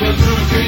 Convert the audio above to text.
Never lose